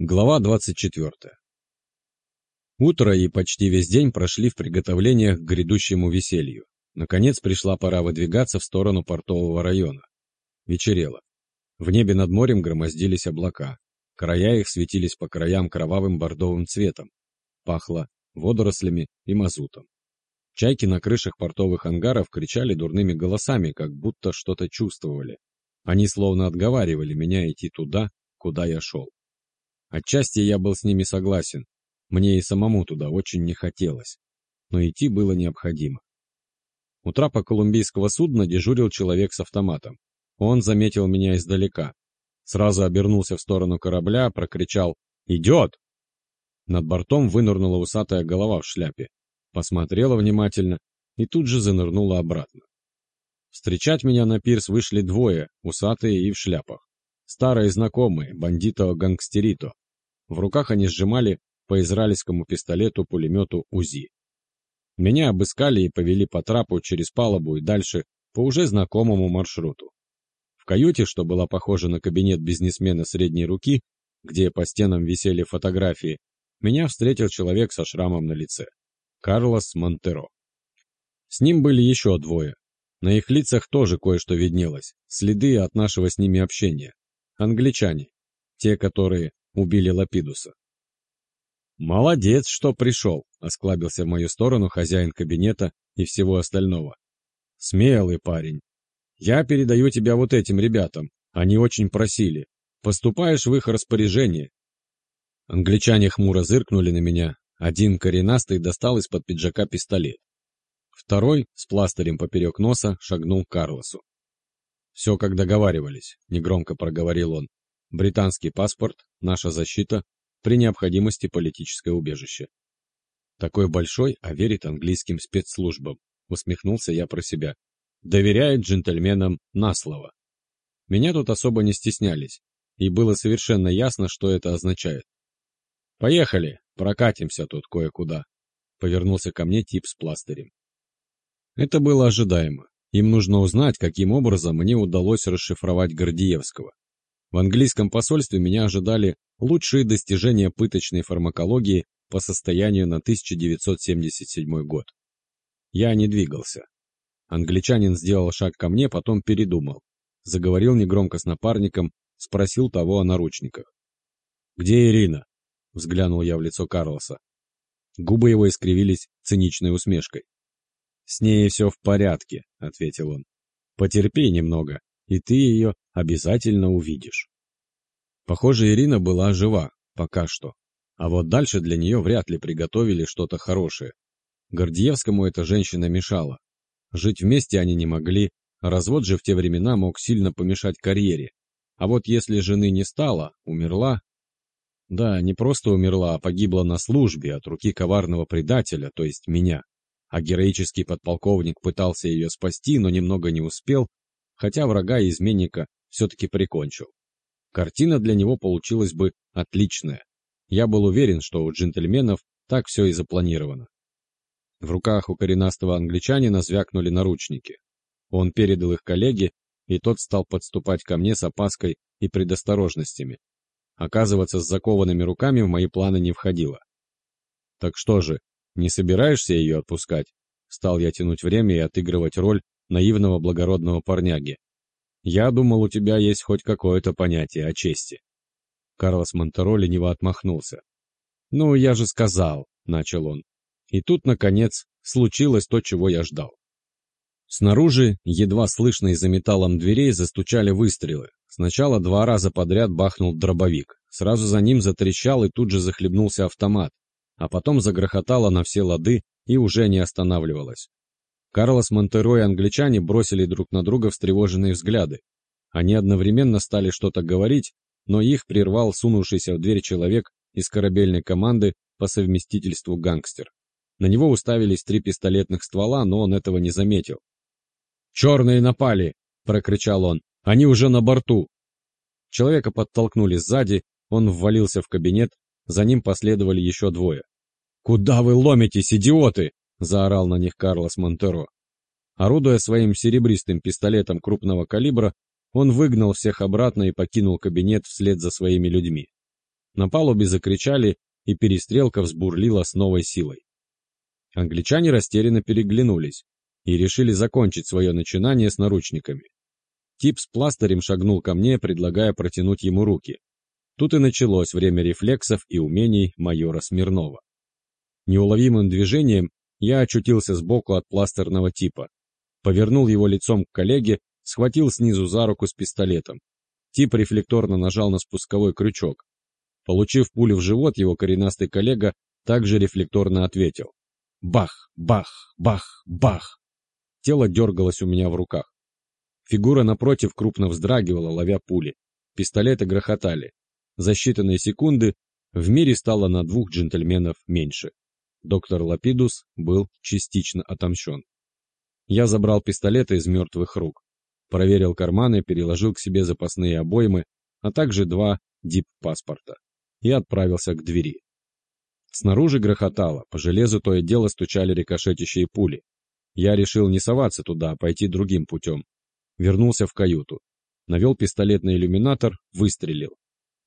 Глава 24. Утро и почти весь день прошли в приготовлениях к грядущему веселью. Наконец пришла пора выдвигаться в сторону портового района. Вечерело. В небе над морем громоздились облака. Края их светились по краям кровавым бордовым цветом. Пахло водорослями и мазутом. Чайки на крышах портовых ангаров кричали дурными голосами, как будто что-то чувствовали. Они словно отговаривали меня идти туда, куда я шел. Отчасти я был с ними согласен. Мне и самому туда очень не хотелось. Но идти было необходимо. У трапа колумбийского судна дежурил человек с автоматом. Он заметил меня издалека. Сразу обернулся в сторону корабля, прокричал «Идет!». Над бортом вынырнула усатая голова в шляпе. Посмотрела внимательно и тут же занырнула обратно. Встречать меня на пирс вышли двое, усатые и в шляпах. Старые знакомые, бандито-гангстерито. В руках они сжимали по израильскому пистолету-пулемету УЗИ. Меня обыскали и повели по трапу через палубу и дальше по уже знакомому маршруту. В каюте, что была похожа на кабинет бизнесмена средней руки, где по стенам висели фотографии, меня встретил человек со шрамом на лице. Карлос Монтеро. С ним были еще двое. На их лицах тоже кое-что виднелось, следы от нашего с ними общения. Англичане. Те, которые убили Лапидуса. «Молодец, что пришел», — осклабился в мою сторону хозяин кабинета и всего остального. «Смелый парень. Я передаю тебя вот этим ребятам. Они очень просили. Поступаешь в их распоряжение». Англичане хмуро зыркнули на меня. Один коренастый достал из-под пиджака пистолет. Второй, с пластырем поперек носа, шагнул к Карлосу. «Все, как договаривались», — негромко проговорил он. «Британский паспорт, наша защита, при необходимости политическое убежище». «Такой большой, а верит английским спецслужбам», — усмехнулся я про себя. «Доверяет джентльменам на слово». Меня тут особо не стеснялись, и было совершенно ясно, что это означает. «Поехали, прокатимся тут кое-куда», — повернулся ко мне тип с пластырем. Это было ожидаемо. Им нужно узнать, каким образом мне удалось расшифровать Гордиевского. В английском посольстве меня ожидали лучшие достижения пыточной фармакологии по состоянию на 1977 год. Я не двигался. Англичанин сделал шаг ко мне, потом передумал. Заговорил негромко с напарником, спросил того о наручниках. «Где Ирина?» — взглянул я в лицо Карлоса. Губы его искривились циничной усмешкой. «С ней все в порядке», — ответил он. «Потерпи немного, и ты ее обязательно увидишь». Похоже, Ирина была жива, пока что. А вот дальше для нее вряд ли приготовили что-то хорошее. Гордеевскому эта женщина мешала. Жить вместе они не могли, развод же в те времена мог сильно помешать карьере. А вот если жены не стало, умерла... Да, не просто умерла, а погибла на службе от руки коварного предателя, то есть меня а героический подполковник пытался ее спасти, но немного не успел, хотя врага и изменника все-таки прикончил. Картина для него получилась бы отличная. Я был уверен, что у джентльменов так все и запланировано. В руках у коренастого англичанина звякнули наручники. Он передал их коллеге, и тот стал подступать ко мне с опаской и предосторожностями. Оказываться с закованными руками в мои планы не входило. Так что же, не собираешься ее отпускать? Стал я тянуть время и отыгрывать роль наивного благородного парняги. Я думал, у тебя есть хоть какое-то понятие о чести. Карлос Монтеро лениво отмахнулся. «Ну, я же сказал», — начал он. И тут, наконец, случилось то, чего я ждал. Снаружи, едва слышно из-за металлом дверей, застучали выстрелы. Сначала два раза подряд бахнул дробовик. Сразу за ним затрещал и тут же захлебнулся автомат, а потом загрохотало на все лады и уже не останавливалось. Карлос Монтеро и англичане бросили друг на друга встревоженные взгляды. Они одновременно стали что-то говорить, но их прервал сунувшийся в дверь человек из корабельной команды по совместительству гангстер. На него уставились три пистолетных ствола, но он этого не заметил. «Черные напали!» — прокричал он. «Они уже на борту!» Человека подтолкнули сзади, он ввалился в кабинет, за ним последовали еще двое. «Куда вы ломитесь, идиоты?» — заорал на них Карлос Монтеро. Орудуя своим серебристым пистолетом крупного калибра, он выгнал всех обратно и покинул кабинет вслед за своими людьми. На палубе закричали, и перестрелка взбурлила с новой силой. Англичане растерянно переглянулись и решили закончить свое начинание с наручниками. Тип с пластырем шагнул ко мне, предлагая протянуть ему руки. Тут и началось время рефлексов и умений майора Смирнова. Неуловимым движением я очутился сбоку от пластерного типа, повернул его лицом к коллеге, схватил снизу за руку с пистолетом. Тип рефлекторно нажал на спусковой крючок. Получив пулю в живот, его коренастый коллега также рефлекторно ответил. Бах, бах, бах, бах. Тело дергалось у меня в руках. Фигура напротив крупно вздрагивала, ловя пули. Пистолеты грохотали. За считанные секунды в мире стало на двух джентльменов меньше. Доктор Лапидус был частично отомщен. Я забрал пистолеты из мертвых рук. Проверил карманы, переложил к себе запасные обоймы, а также два дип-паспорта. И отправился к двери. Снаружи грохотало, по железу то и дело стучали рикошетящие пули. Я решил не соваться туда, а пойти другим путем. Вернулся в каюту. Навел пистолет на иллюминатор, выстрелил.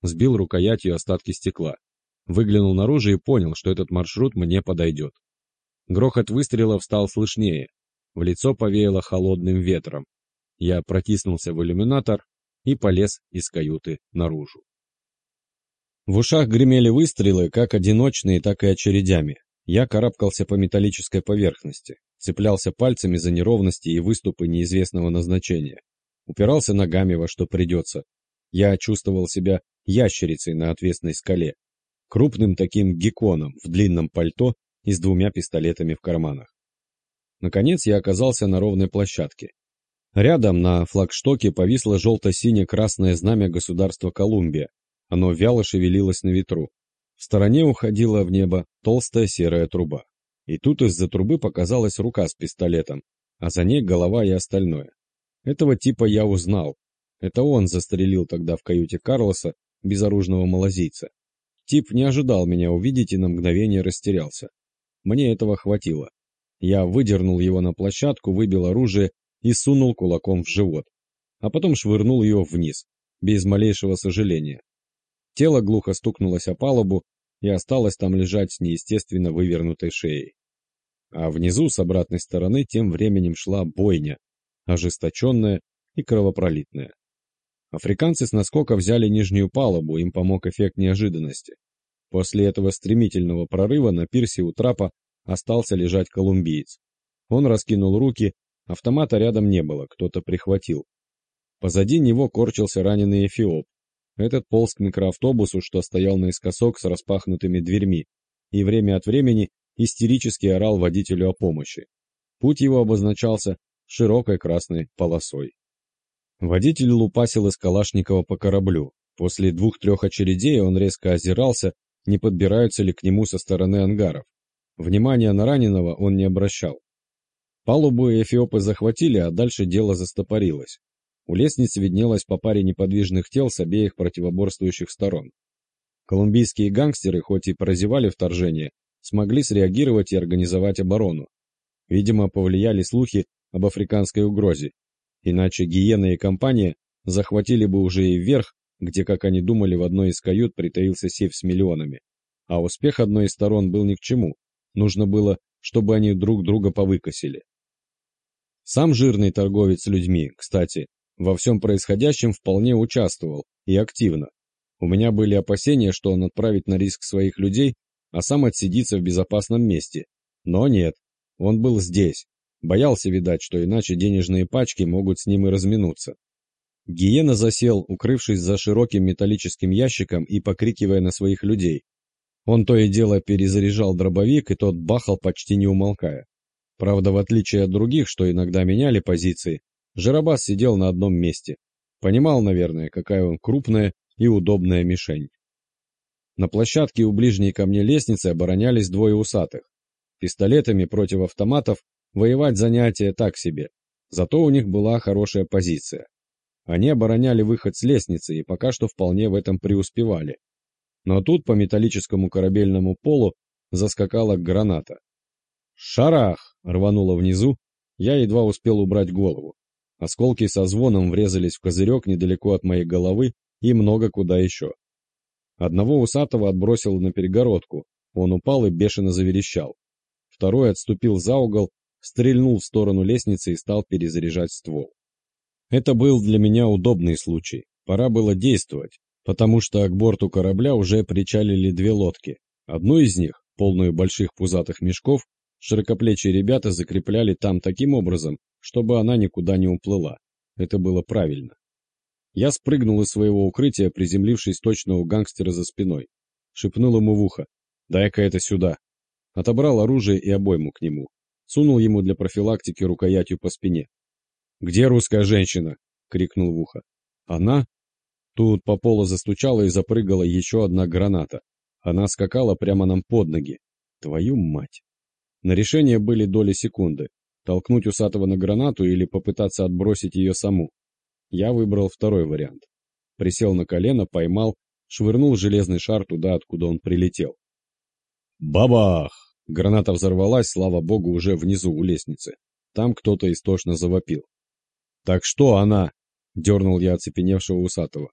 Сбил рукоятью остатки стекла. Выглянул наружу и понял, что этот маршрут мне подойдет. Грохот выстрелов стал слышнее. В лицо повеяло холодным ветром. Я протиснулся в иллюминатор и полез из каюты наружу. В ушах гремели выстрелы, как одиночные, так и очередями. Я карабкался по металлической поверхности, цеплялся пальцами за неровности и выступы неизвестного назначения. Упирался ногами во что придется. Я чувствовал себя ящерицей на отвесной скале, крупным таким гекконом в длинном пальто и с двумя пистолетами в карманах. Наконец я оказался на ровной площадке. Рядом на флагштоке повисло желто-сине-красное знамя государства Колумбия, оно вяло шевелилось на ветру. В стороне уходила в небо толстая серая труба. И тут из-за трубы показалась рука с пистолетом, а за ней голова и остальное. Этого типа я узнал. Это он застрелил тогда в каюте Карлоса безоружного малазийца. Тип не ожидал меня увидеть и на мгновение растерялся. Мне этого хватило. Я выдернул его на площадку, выбил оружие и сунул кулаком в живот. А потом швырнул ее вниз, без малейшего сожаления. Тело глухо стукнулось о палубу и осталось там лежать с неестественно вывернутой шеей. А внизу, с обратной стороны, тем временем шла бойня, ожесточенная и кровопролитная. Африканцы с наскока взяли нижнюю палубу, им помог эффект неожиданности. После этого стремительного прорыва на пирсе у трапа остался лежать колумбиец. Он раскинул руки, автомата рядом не было, кто-то прихватил. Позади него корчился раненый эфиоп, этот полз к микроавтобусу, что стоял наискосок с распахнутыми дверьми, и время от времени истерически орал водителю о помощи. Путь его обозначался широкой красной полосой. Водитель лупасил из Калашникова по кораблю. После двух-трех очередей он резко озирался, не подбираются ли к нему со стороны ангаров. Внимания на раненого он не обращал. Палубу эфиопы захватили, а дальше дело застопорилось. У лестницы виднелось по паре неподвижных тел с обеих противоборствующих сторон. Колумбийские гангстеры, хоть и прозевали вторжение, смогли среагировать и организовать оборону. Видимо, повлияли слухи об африканской угрозе. Иначе Гиена и компания захватили бы уже и верх, где, как они думали, в одной из кают притаился сейф с миллионами. А успех одной из сторон был ни к чему. Нужно было, чтобы они друг друга повыкосили. Сам жирный торговец людьми, кстати, во всем происходящем вполне участвовал, и активно. У меня были опасения, что он отправит на риск своих людей, а сам отсидится в безопасном месте. Но нет, он был здесь. Боялся, видать, что иначе денежные пачки могут с ним и разминуться. Гиена засел, укрывшись за широким металлическим ящиком и покрикивая на своих людей. Он то и дело перезаряжал дробовик, и тот бахал почти не умолкая. Правда, в отличие от других, что иногда меняли позиции, Жарабас сидел на одном месте. Понимал, наверное, какая он крупная и удобная мишень. На площадке у ближней ко мне лестницы оборонялись двое усатых. Пистолетами против автоматов воевать занятие так себе, зато у них была хорошая позиция. Они обороняли выход с лестницы и пока что вполне в этом преуспевали. Но тут по металлическому корабельному полу заскакала граната. «Шарах!» — рвануло внизу, я едва успел убрать голову. Осколки со звоном врезались в козырек недалеко от моей головы и много куда еще. Одного усатого отбросило на перегородку, он упал и бешено заверещал. Второй отступил за угол, стрельнул в сторону лестницы и стал перезаряжать ствол. Это был для меня удобный случай. Пора было действовать, потому что к борту корабля уже причалили две лодки. Одну из них, полную больших пузатых мешков, широкоплечие ребята закрепляли там таким образом, чтобы она никуда не уплыла. Это было правильно. Я спрыгнул из своего укрытия, приземлившись точно у гангстера за спиной. Шепнул ему в ухо. «Дай-ка это сюда». Отобрал оружие и обойму к нему. Сунул ему для профилактики рукоятью по спине. «Где русская женщина?» — крикнул в ухо. «Она?» Тут по полу застучала и запрыгала еще одна граната. Она скакала прямо нам под ноги. Твою мать! На решение были доли секунды. Толкнуть усатого на гранату или попытаться отбросить ее саму. Я выбрал второй вариант. Присел на колено, поймал, швырнул железный шар туда, откуда он прилетел. Бабах! Граната взорвалась, слава богу, уже внизу у лестницы. Там кто-то истошно завопил. «Так что она?» — дернул я оцепеневшего усатого.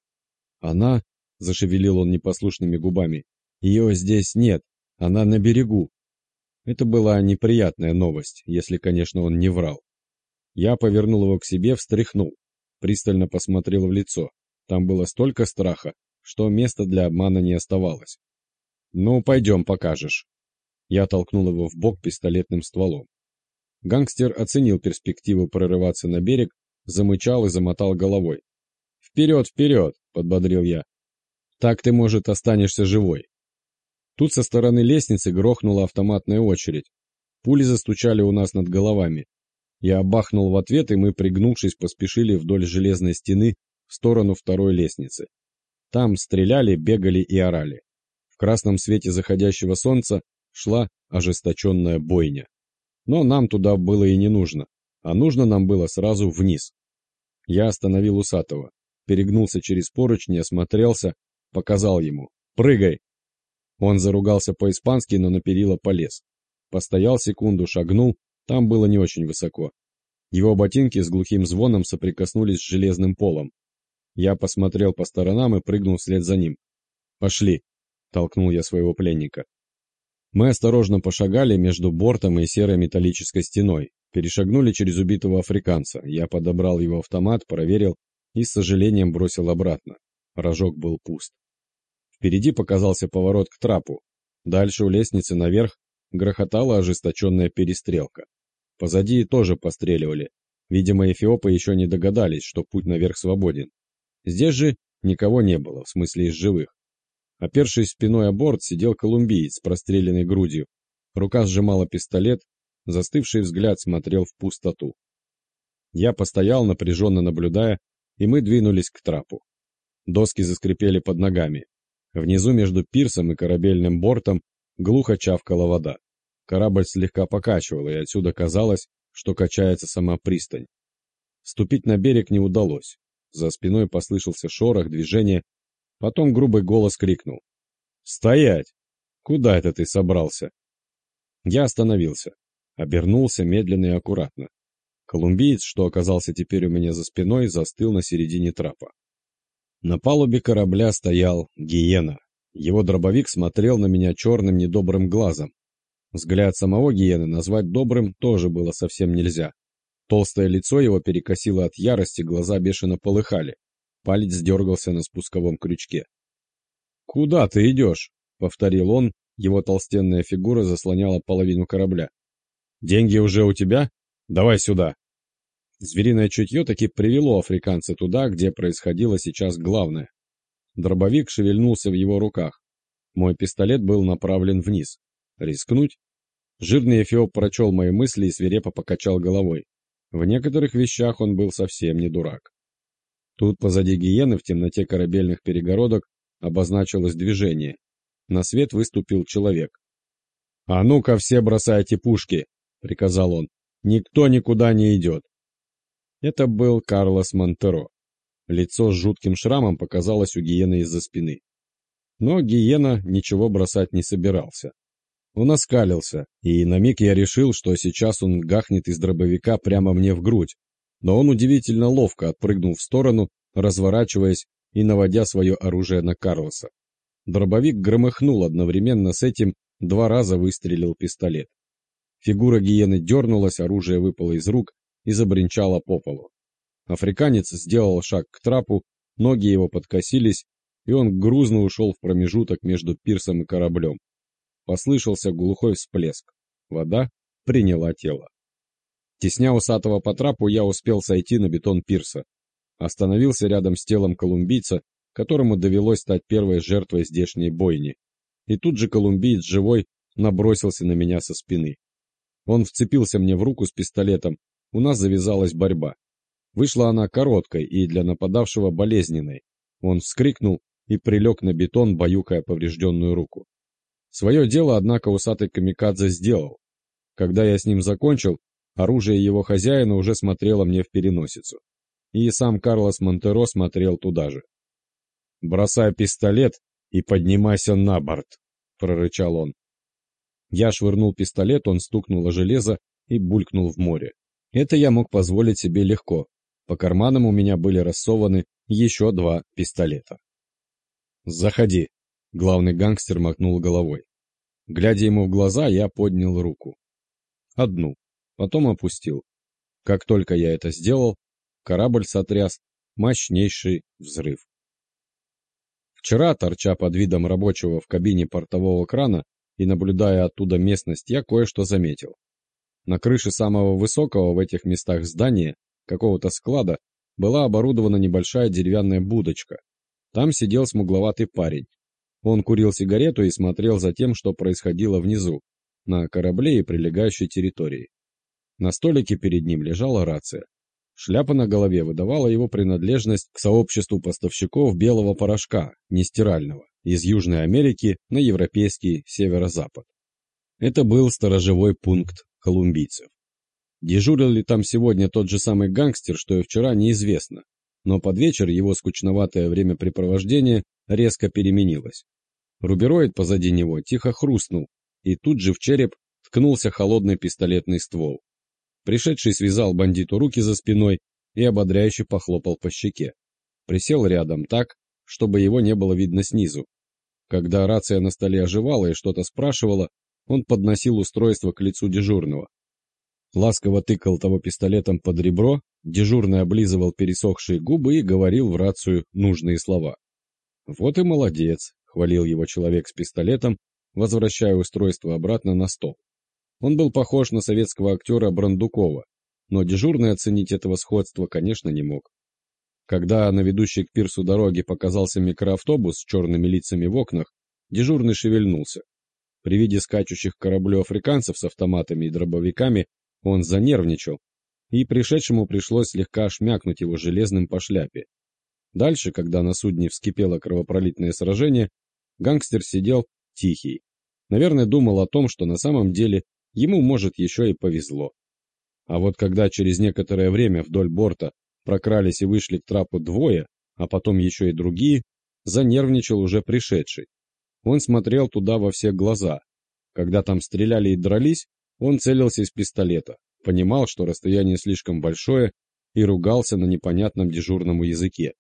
«Она?» — зашевелил он непослушными губами. «Ее здесь нет, она на берегу». Это была неприятная новость, если, конечно, он не врал. Я повернул его к себе, встряхнул, пристально посмотрел в лицо. Там было столько страха, что места для обмана не оставалось. «Ну, пойдем, покажешь». Я толкнул его в бок пистолетным стволом. Гангстер оценил перспективу прорываться на берег, замычал и замотал головой. «Вперед, вперед!» — подбодрил я. «Так ты, может, останешься живой». Тут со стороны лестницы грохнула автоматная очередь. Пули застучали у нас над головами. Я бахнул в ответ, и мы, пригнувшись, поспешили вдоль железной стены в сторону второй лестницы. Там стреляли, бегали и орали. В красном свете заходящего солнца шла ожесточенная бойня. Но нам туда было и не нужно, а нужно нам было сразу вниз. Я остановил Усатого, перегнулся через поручни, осмотрелся, показал ему «Прыгай!». Он заругался по-испански, но на перила полез. Постоял секунду, шагнул, там было не очень высоко. Его ботинки с глухим звоном соприкоснулись с железным полом. Я посмотрел по сторонам и прыгнул вслед за ним. «Пошли!» — толкнул я своего пленника. Мы осторожно пошагали между бортом и серой металлической стеной, перешагнули через убитого африканца. Я подобрал его автомат, проверил и с сожалением бросил обратно. Рожок был пуст. Впереди показался поворот к трапу. Дальше у лестницы наверх грохотала ожесточенная перестрелка. Позади тоже постреливали. Видимо, эфиопы еще не догадались, что путь наверх свободен. Здесь же никого не было, в смысле из живых. Опершись спиной о борт, сидел колумбиец с простреленной грудью. Рука сжимала пистолет, застывший взгляд смотрел в пустоту. Я постоял, напряженно наблюдая, и мы двинулись к трапу. Доски заскрипели под ногами. Внизу между пирсом и корабельным бортом глухо чавкала вода. Корабль слегка покачивал, и отсюда казалось, что качается сама пристань. Ступить на берег не удалось. За спиной послышался шорох, движение, Потом грубый голос крикнул. «Стоять! Куда это ты собрался?» Я остановился, обернулся медленно и аккуратно. Колумбиец, что оказался теперь у меня за спиной, застыл на середине трапа. На палубе корабля стоял гиена. Его дробовик смотрел на меня черным недобрым глазом. Взгляд самого гиены назвать добрым тоже было совсем нельзя. Толстое лицо его перекосило от ярости, глаза бешено полыхали. Палец дергался на спусковом крючке. «Куда ты идешь?» — повторил он, его толстенная фигура заслоняла половину корабля. «Деньги уже у тебя? Давай сюда!» Звериное чутье таки привело африканца туда, где происходило сейчас главное. Дробовик шевельнулся в его руках. Мой пистолет был направлен вниз. Рискнуть? Жирный эфиоп прочел мои мысли и свирепо покачал головой. В некоторых вещах он был совсем не дурак. Тут позади гиены в темноте корабельных перегородок обозначилось движение. На свет выступил человек. «А ну-ка все бросайте пушки!» — приказал он. «Никто никуда не идет!» Это был Карлос Монтеро. Лицо с жутким шрамом показалось у гиены из-за спины. Но гиена ничего бросать не собирался. Он оскалился, и на миг я решил, что сейчас он гахнет из дробовика прямо мне в грудь, но он удивительно ловко отпрыгнул в сторону, разворачиваясь и наводя свое оружие на Карлоса. Дробовик громыхнул одновременно с этим, два раза выстрелил пистолет. Фигура гиены дернулась, оружие выпало из рук и забринчало по полу. Африканец сделал шаг к трапу, ноги его подкосились, и он грузно ушел в промежуток между пирсом и кораблем. Послышался глухой всплеск. Вода приняла тело. Тесня усатого по трапу, я успел сойти на бетон пирса. Остановился рядом с телом колумбийца, которому довелось стать первой жертвой здешней бойни. И тут же колумбиец живой набросился на меня со спины. Он вцепился мне в руку с пистолетом, у нас завязалась борьба. Вышла она короткой и для нападавшего болезненной. Он вскрикнул и прилег на бетон, баюкая поврежденную руку. Свое дело, однако, усатый камикадзе сделал. Когда я с ним закончил, оружие его хозяина уже смотрело мне в переносицу. И сам Карлос Монтеро смотрел туда же. «Бросай пистолет и поднимайся на борт», — прорычал он. Я швырнул пистолет, он стукнул о железо и булькнул в море. Это я мог позволить себе легко. По карманам у меня были рассованы еще два пистолета. «Заходи», — главный гангстер махнул головой. Глядя ему в глаза, я поднял руку. Одну, потом опустил. Как только я это сделал, корабль сотряс мощнейший взрыв. Вчера, торча под видом рабочего в кабине портового крана и наблюдая оттуда местность, я кое-что заметил. На крыше самого высокого в этих местах здания, какого-то склада, была оборудована небольшая деревянная будочка. Там сидел смугловатый парень. Он курил сигарету и смотрел за тем, что происходило внизу, на корабле и прилегающей территории. На столике перед ним лежала рация. Шляпа на голове выдавала его принадлежность к сообществу поставщиков белого порошка, нестирального, из Южной Америки на европейский северо-запад. Это был сторожевой пункт колумбийцев. Дежурил ли там сегодня тот же самый гангстер, что и вчера, неизвестно, но под вечер его скучноватое времяпрепровождение резко переменилось. Рубероид позади него тихо хрустнул, и тут же в череп ткнулся холодный пистолетный ствол. Пришедший связал бандиту руки за спиной и ободряюще похлопал по щеке. Присел рядом так, чтобы его не было видно снизу. Когда рация на столе оживала и что-то спрашивала, он подносил устройство к лицу дежурного. Ласково тыкал того пистолетом под ребро, дежурный облизывал пересохшие губы и говорил в рацию нужные слова. «Вот и молодец», — хвалил его человек с пистолетом, возвращая устройство обратно на стол. Он был похож на советского актера Брандукова, но дежурный оценить этого сходства, конечно, не мог. Когда на ведущей к пирсу дороги показался микроавтобус с черными лицами в окнах, дежурный шевельнулся. При виде скачущих кораблю африканцев с автоматами и дробовиками он занервничал, и пришедшему пришлось слегка шмякнуть его железным по шляпе. Дальше, когда на судне вскипело кровопролитное сражение, гангстер сидел тихий. Наверное, думал о том, что на самом деле ему, может, еще и повезло. А вот когда через некоторое время вдоль борта прокрались и вышли к трапу двое, а потом еще и другие, занервничал уже пришедший. Он смотрел туда во все глаза. Когда там стреляли и дрались, он целился из пистолета, понимал, что расстояние слишком большое, и ругался на непонятном дежурном языке.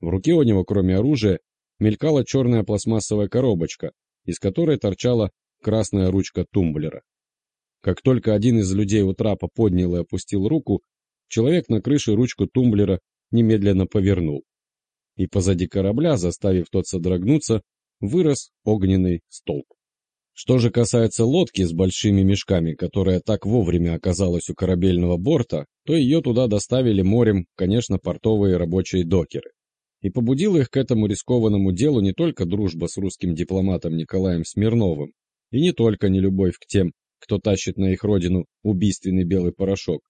В руке у него, кроме оружия, мелькала черная пластмассовая коробочка, из которой торчала красная ручка тумблера. Как только один из людей у трапа поднял и опустил руку, человек на крыше ручку тумблера немедленно повернул. И позади корабля, заставив тот содрогнуться, вырос огненный столб. Что же касается лодки с большими мешками, которая так вовремя оказалась у корабельного борта, то ее туда доставили морем, конечно, портовые рабочие докеры. И побудила их к этому рискованному делу не только дружба с русским дипломатом Николаем Смирновым, и не только нелюбовь к тем, кто тащит на их родину убийственный белый порошок.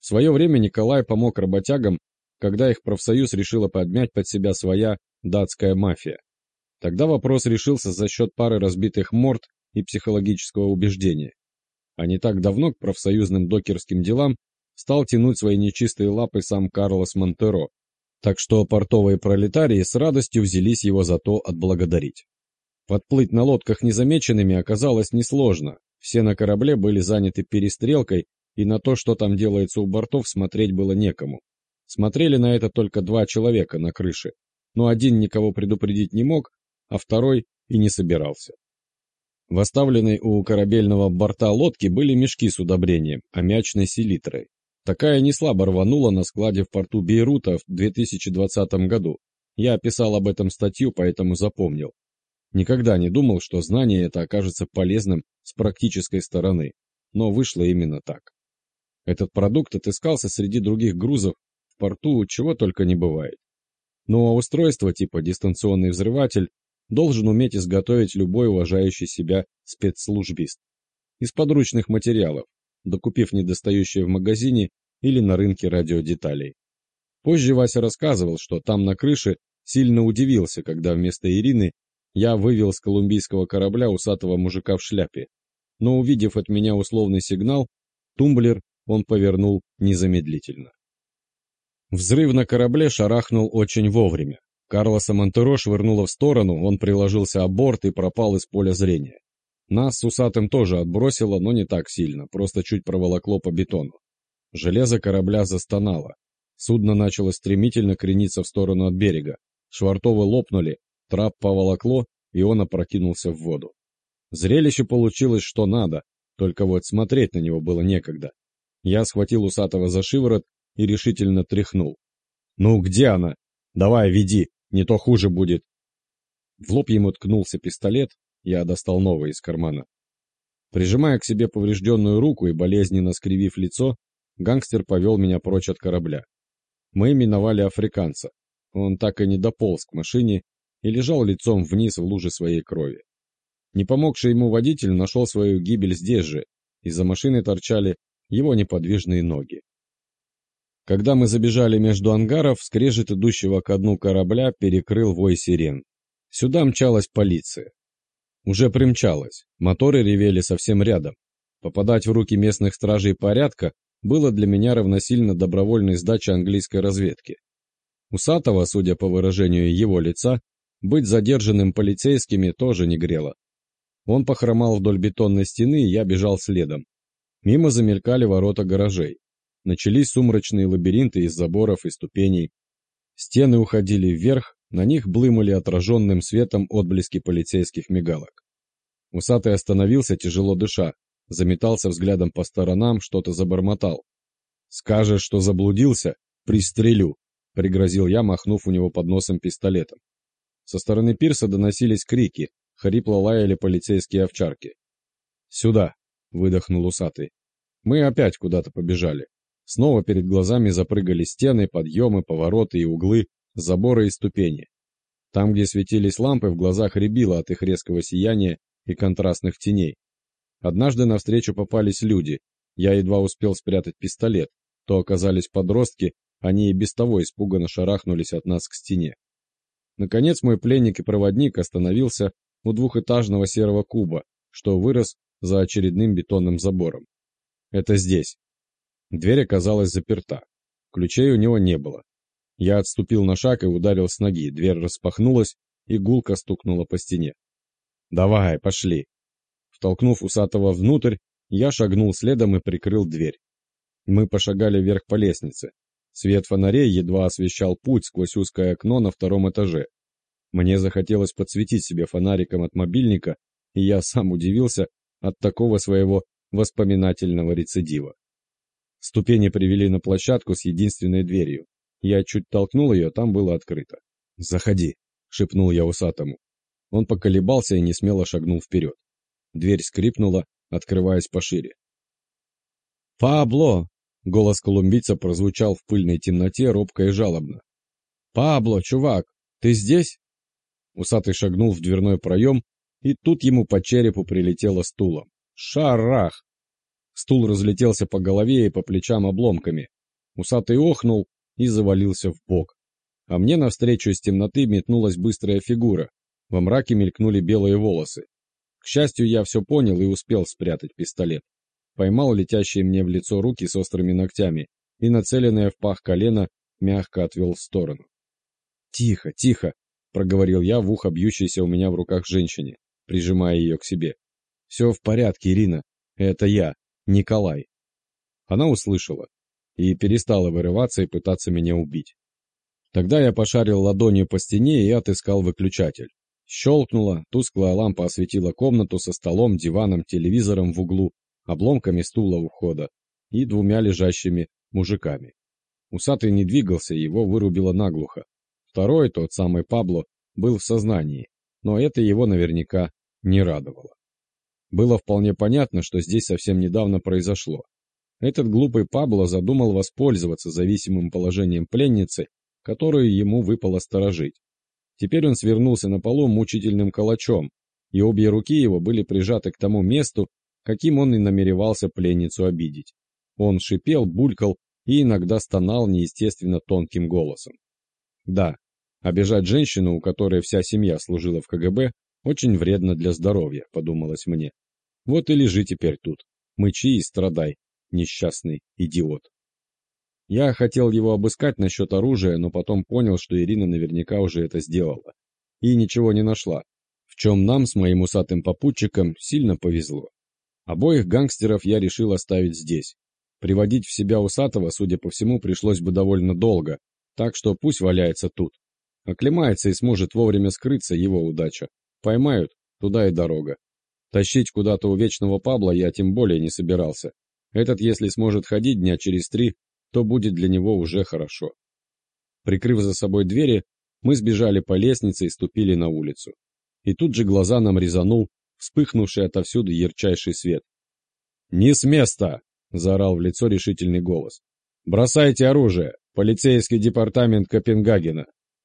В свое время Николай помог работягам, когда их профсоюз решила подмять под себя своя датская мафия. Тогда вопрос решился за счет пары разбитых морд и психологического убеждения. А не так давно к профсоюзным докерским делам стал тянуть свои нечистые лапы сам Карлос Монтеро, так что портовые пролетарии с радостью взялись его за то отблагодарить. Подплыть на лодках незамеченными оказалось несложно, все на корабле были заняты перестрелкой, и на то, что там делается у бортов, смотреть было некому. Смотрели на это только два человека на крыше, но один никого предупредить не мог, а второй и не собирался. В оставленной у корабельного борта лодки были мешки с удобрением, аммиачной селитрой. Такая не слабо рванула на складе в порту Бейрута в 2020 году. Я описал об этом статью, поэтому запомнил. Никогда не думал, что знание это окажется полезным с практической стороны, но вышло именно так. Этот продукт отыскался среди других грузов в порту, чего только не бывает. Но устройство типа дистанционный взрыватель должен уметь изготовить любой уважающий себя спецслужбист. Из подручных материалов, докупив недостающие в магазине или на рынке радиодеталей. Позже Вася рассказывал, что там на крыше сильно удивился, когда вместо Ирины я вывел с колумбийского корабля усатого мужика в шляпе. Но увидев от меня условный сигнал, тумблер он повернул незамедлительно. Взрыв на корабле шарахнул очень вовремя. Карлоса Монтеро швырнуло в сторону, он приложился о борт и пропал из поля зрения. Нас с усатым тоже отбросило, но не так сильно, просто чуть проволокло по бетону. Железо корабля застонало. Судно начало стремительно крениться в сторону от берега. Швартовы лопнули, трап поволокло, и он опрокинулся в воду. Зрелище получилось что надо, только вот смотреть на него было некогда. Я схватил усатого за шиворот и решительно тряхнул. «Ну, где она? Давай, веди, не то хуже будет!» В лоб ему ткнулся пистолет, я достал новый из кармана. Прижимая к себе поврежденную руку и болезненно скривив лицо, гангстер повел меня прочь от корабля. Мы миновали африканца. Он так и не дополз к машине и лежал лицом вниз в луже своей крови. Не помогший ему водитель нашел свою гибель здесь же, из-за машины торчали его неподвижные ноги. Когда мы забежали между ангаров, скрежет идущего ко дну корабля перекрыл вой сирен. Сюда мчалась полиция. Уже примчалась, моторы ревели совсем рядом. Попадать в руки местных стражей порядка было для меня равносильно добровольной сдаче английской разведки. Усатого, судя по выражению его лица, быть задержанным полицейскими тоже не грело. Он похромал вдоль бетонной стены, и я бежал следом. Мимо замелькали ворота гаражей. Начались сумрачные лабиринты из заборов и ступеней. Стены уходили вверх, на них блымали отраженным светом отблески полицейских мигалок. Усатый остановился, тяжело дыша, заметался взглядом по сторонам, что-то забормотал. «Скажешь, что заблудился? Пристрелю!» — пригрозил я, махнув у него под носом пистолетом. Со стороны пирса доносились крики, хрипло лаяли полицейские овчарки. «Сюда!» — выдохнул усатый. Мы опять куда-то побежали. Снова перед глазами запрыгали стены, подъемы, повороты и углы, заборы и ступени. Там, где светились лампы, в глазах рябило от их резкого сияния и контрастных теней. Однажды навстречу попались люди. Я едва успел спрятать пистолет. То оказались подростки, они и без того испуганно шарахнулись от нас к стене. Наконец мой пленник и проводник остановился у двухэтажного серого куба, что вырос за очередным бетонным забором. Это здесь. Дверь оказалась заперта. Ключей у него не было. Я отступил на шаг и ударил с ноги. Дверь распахнулась, и гулко стукнула по стене. «Давай, пошли!» Втолкнув усатого внутрь, я шагнул следом и прикрыл дверь. Мы пошагали вверх по лестнице. Свет фонарей едва освещал путь сквозь узкое окно на втором этаже. Мне захотелось подсветить себе фонариком от мобильника, и я сам удивился от такого своего воспоминательного рецидива. Ступени привели на площадку с единственной дверью. Я чуть толкнул ее, там было открыто. «Заходи», — шепнул я усатому. Он поколебался и несмело шагнул вперед. Дверь скрипнула, открываясь пошире. «Пабло!» — голос колумбийца прозвучал в пыльной темноте робко и жалобно. «Пабло, чувак, ты здесь?» Усатый шагнул в дверной проем, и тут ему по черепу прилетело стулом. «Шарах!» Стул разлетелся по голове и по плечам обломками. Усатый охнул и завалился в бок. А мне навстречу из темноты метнулась быстрая фигура. Во мраке мелькнули белые волосы. К счастью, я все понял и успел спрятать пистолет. Поймал летящие мне в лицо руки с острыми ногтями и, нацеленное в пах колено, мягко отвел в сторону. «Тихо, тихо!» — проговорил я в ухо бьющейся у меня в руках женщине, прижимая ее к себе. «Все в порядке, Ирина. Это я, Николай». Она услышала и перестала вырываться и пытаться меня убить. Тогда я пошарил ладонью по стене и отыскал выключатель. Щелкнула, тусклая лампа осветила комнату со столом, диваном, телевизором в углу, обломками стула у входа и двумя лежащими мужиками. Усатый не двигался, его вырубило наглухо. Второй, тот самый Пабло, был в сознании, но это его наверняка не радовало. Было вполне понятно, что здесь совсем недавно произошло. Этот глупый Пабло задумал воспользоваться зависимым положением пленницы, которую ему выпало сторожить. Теперь он свернулся на полу мучительным калачом, и обе руки его были прижаты к тому месту, каким он и намеревался пленницу обидеть. Он шипел, булькал и иногда стонал неестественно тонким голосом. Да, обижать женщину, у которой вся семья служила в КГБ, очень вредно для здоровья, подумалось мне. Вот и лежи теперь тут, мычи и страдай, несчастный идиот. Я хотел его обыскать насчет оружия, но потом понял, что Ирина наверняка уже это сделала. И ничего не нашла, в чем нам с моим усатым попутчиком сильно повезло. Обоих гангстеров я решил оставить здесь. Приводить в себя усатого, судя по всему, пришлось бы довольно долго, так что пусть валяется тут. Оклемается и сможет вовремя скрыться его удача. Поймают, туда и дорога. Тащить куда-то у вечного Пабла я тем более не собирался. Этот, если сможет ходить дня через три, то будет для него уже хорошо. Прикрыв за собой двери, мы сбежали по лестнице и ступили на улицу. И тут же глаза нам резанул вспыхнувший отовсюду ярчайший свет. «Не с места!» — заорал в лицо решительный голос. «Бросайте оружие! Полицейский департамент Копенгагена!